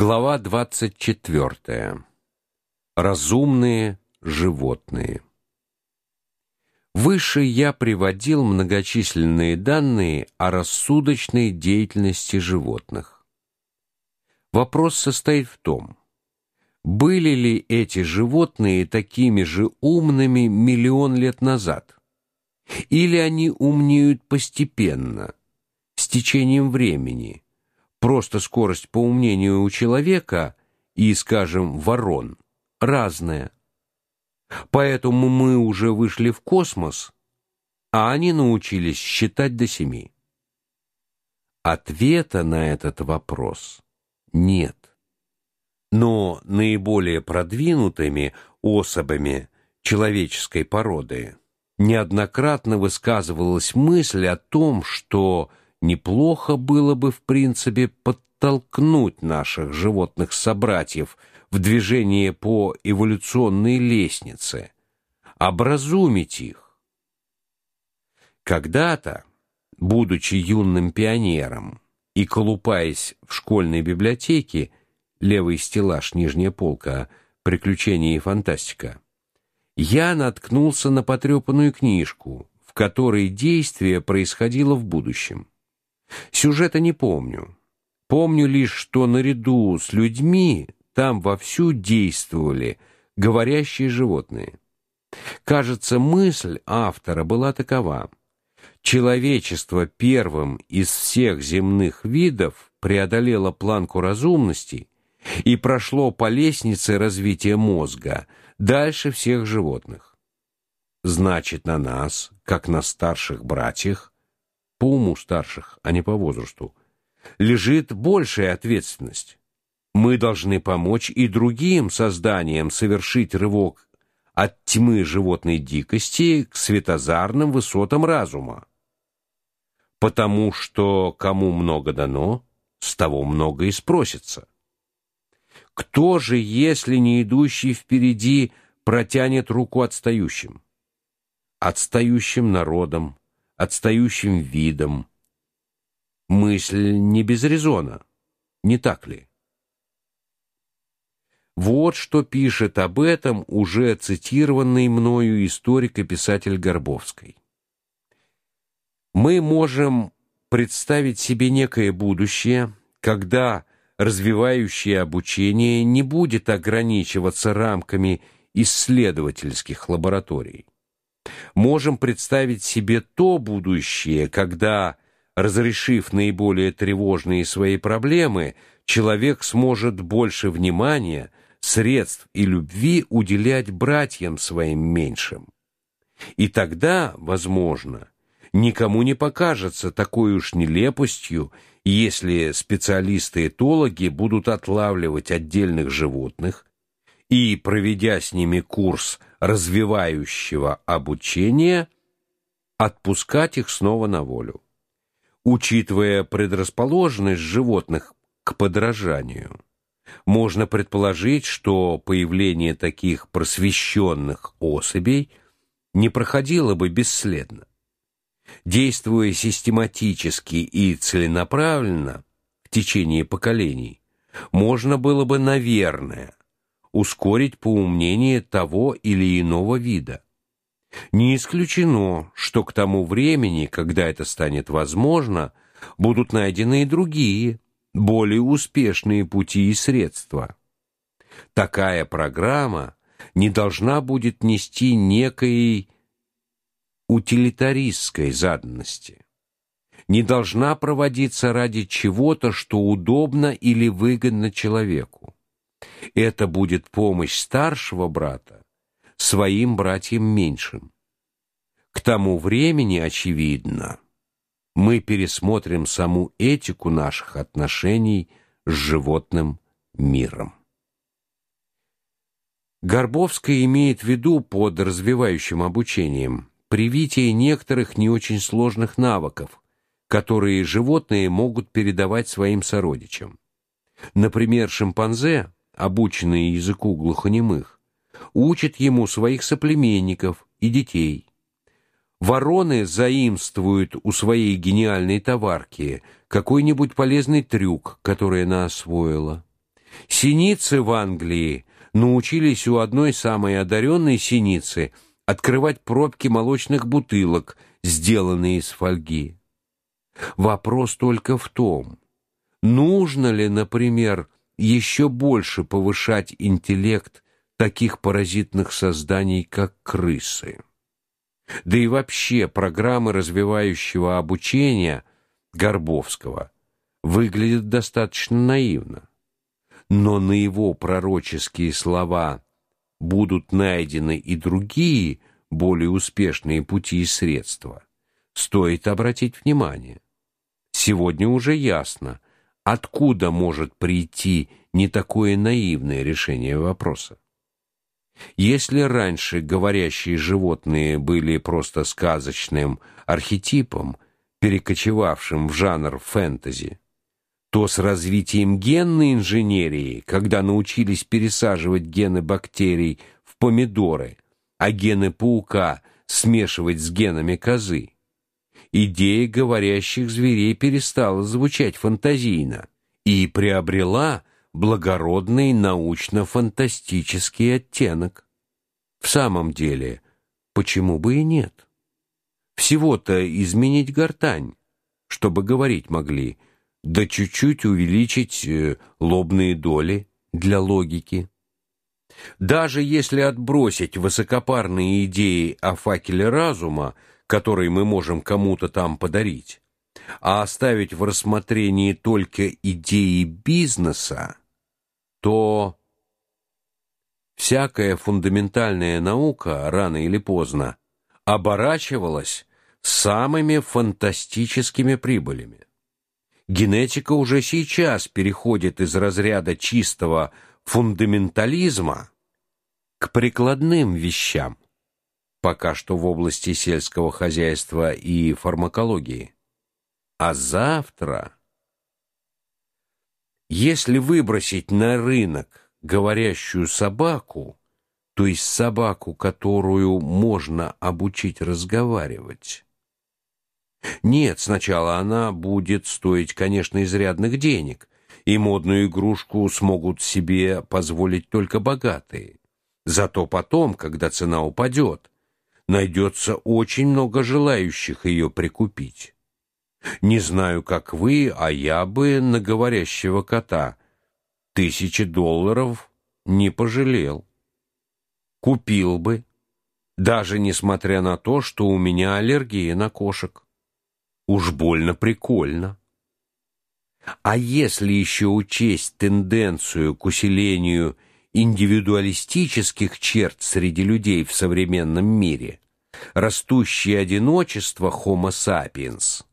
Глава 24. Разумные животные. Выше я приводил многочисленные данные о рассудочной деятельности животных. Вопрос состоит в том, были ли эти животные такими же умными миллион лет назад? Или они умнеют постепенно, с течением времени? Просто скорость по умнению у человека и, скажем, ворон разная. Поэтому мы уже вышли в космос, а они научились считать до семи. Ответа на этот вопрос нет. Но наиболее продвинутыми особями человеческой породы неоднократно высказывалась мысль о том, что неплохо было бы в принципе подтолкнуть наших животных собратьев в движение по эволюционной лестнице, образумить их. Когда-то, будучи юным пионером и колупаясь в школьной библиотеке, левый стеллаж, нижняя полка, приключения и фантастика, я наткнулся на потрепанную книжку, в которой действие происходило в будущем. Сюжета не помню. Помню лишь, что наряду с людьми там вовсю действовали говорящие животные. Кажется, мысль автора была такова: человечество первым из всех земных видов преодолело планку разумности и прошло по лестнице развития мозга дальше всех животных. Значит, на нас, как на старших братьях, по уму старших, а не по возрасту, лежит большая ответственность. Мы должны помочь и другим созданиям совершить рывок от тьмы животной дикости к светозарным высотам разума. Потому что кому много дано, с того много и спросится. Кто же, если не идущий впереди, протянет руку отстающим? Отстающим народам, отстающим видом. Мысль не без резона, не так ли? Вот что пишет об этом уже цитированный мною историк и писатель Горбовский. Мы можем представить себе некое будущее, когда развивающее обучение не будет ограничиваться рамками исследовательских лабораторий можем представить себе то будущее, когда, разрешив наиболее тревожные свои проблемы, человек сможет больше внимания, средств и любви уделять братьям своим меньшим. И тогда, возможно, никому не покажется такой уж нелепостью, если специалисты-этологи будут отлавливать отдельных животных и, проведя с ними курс развивающего обучения, отпускать их снова на волю. Учитывая предрасположенность животных к подражанию, можно предположить, что появление таких просвещенных особей не проходило бы бесследно. Действуя систематически и целенаправленно в течение поколений, можно было бы, наверное, ускорить поумнение того или иного вида. Не исключено, что к тому времени, когда это станет возможно, будут найдены и другие, более успешные пути и средства. Такая программа не должна будет нести некой утилитаристской заданности. Не должна проводиться ради чего-то, что удобно или выгодно человеку. Это будет помощь старшего брата своим братьям меньшим. К тому времени, очевидно, мы пересмотрим саму этику наших отношений с животным миром. Горбовская имеет в виду под развивающим обучением привитие некоторых не очень сложных навыков, которые животные могут передавать своим сородичам. Например, шимпанзе обученные языку глухонемых, учат ему своих соплеменников и детей. Вороны заимствуют у своей гениальной товарки какой-нибудь полезный трюк, который она освоила. Синицы в Англии научились у одной самой одаренной синицы открывать пробки молочных бутылок, сделанные из фольги. Вопрос только в том, нужно ли, например, еще больше повышать интеллект таких паразитных созданий, как крысы. Да и вообще программы развивающего обучения Горбовского выглядят достаточно наивно. Но на его пророческие слова будут найдены и другие, более успешные пути и средства. Стоит обратить внимание. Сегодня уже ясно, откуда может прийти не такое наивное решение вопроса. Если раньше говорящие животные были просто сказочным архетипом, перекочевавшим в жанр фэнтези, то с развитием генной инженерии, когда научились пересаживать гены бактерий в помидоры, а гены паука смешивать с генами козы, идея говорящих зверей перестала звучать фантазийно и приобрела благородный научно-фантастический оттенок. В самом деле, почему бы и нет? Всего-то изменить гортань, чтобы говорить могли, да чуть-чуть увеличить э, лобные доли для логики. Даже если отбросить высокопарные идеи о факеле разума, который мы можем кому-то там подарить, а оставить в рассмотрении только идеи бизнеса, то всякая фундаментальная наука рано или поздно оборачивалась самыми фантастическими прибылями. Генетика уже сейчас переходит из разряда чистого фундаментализма к прикладным вещам, пока что в области сельского хозяйства и фармакологии. А завтра если выбросить на рынок говорящую собаку, то есть собаку, которую можно обучить разговаривать. Нет, сначала она будет стоить, конечно, изрядных денег, и модную игрушку смогут себе позволить только богатые. Зато потом, когда цена упадет, найдется очень много желающих ее прикупить. Не знаю, как вы, а я бы на говорящего кота тысячи долларов не пожалел. Купил бы, даже несмотря на то, что у меня аллергия на кошек. Уж больно прикольно. А если еще учесть тенденцию к усилению индивидуалистических черт среди людей в современном мире, растущее одиночество Homo sapiens,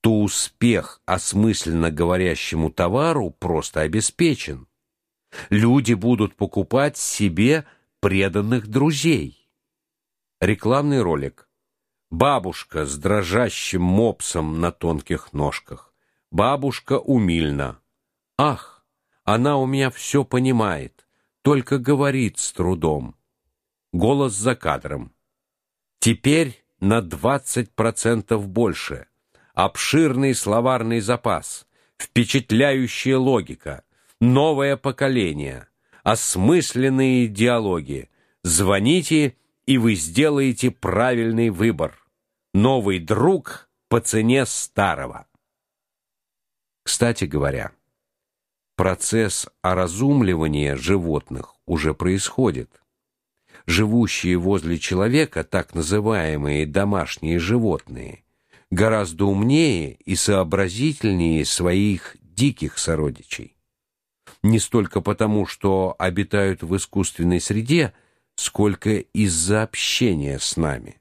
то успех осмысленно говорящему товару просто обеспечен. Люди будут покупать себе преданных друзей. Рекламный ролик. Бабушка с дрожащим мопсом на тонких ножках. Бабушка умильна. Ах, она у меня все понимает, только говорит с трудом. Голос за кадром. Теперь на 20% больше обширный словарный запас, впечатляющая логика, новое поколение, осмысленные диалоги. Звоните, и вы сделаете правильный выбор. Новый друг по цене старого. Кстати говоря, процесс оразумливания животных уже происходит. Живущие возле человека так называемые домашние животные гораздо умнее и сообразительнее своих диких сородичей. Не столько потому, что обитают в искусственной среде, сколько из-за общения с нами.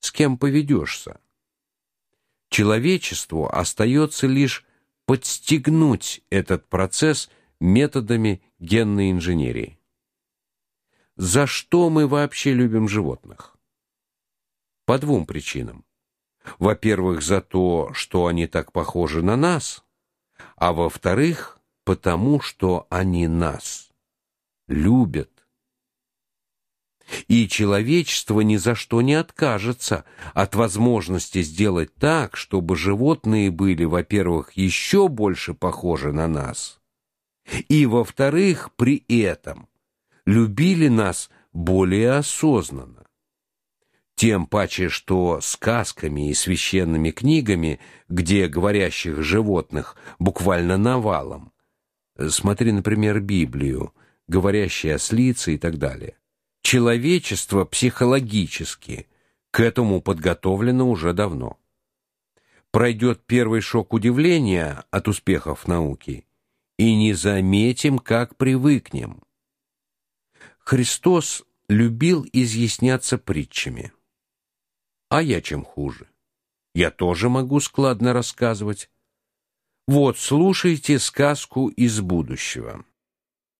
С кем поведешься? Человечеству остается лишь подстегнуть этот процесс методами генной инженерии. За что мы вообще любим животных? По двум причинам. Во-первых, за то, что они так похожи на нас, а во-вторых, потому что они нас любят. И человечество ни за что не откажется от возможности сделать так, чтобы животные были, во-первых, еще больше похожи на нас, И во-вторых, при этом любили нас более осознанно. Тем паче, что сказками и священными книгами, где говорящих животных буквально навалом. Смотри, например, Библию, говорящие ослицы и так далее. Человечество психологически к этому подготовлено уже давно. Пройдет первый шок удивления от успехов науки, и не заметим, как привыкнем. Христос любил изъясняться притчами. А я чем хуже? Я тоже могу складно рассказывать. Вот, слушайте сказку из будущего.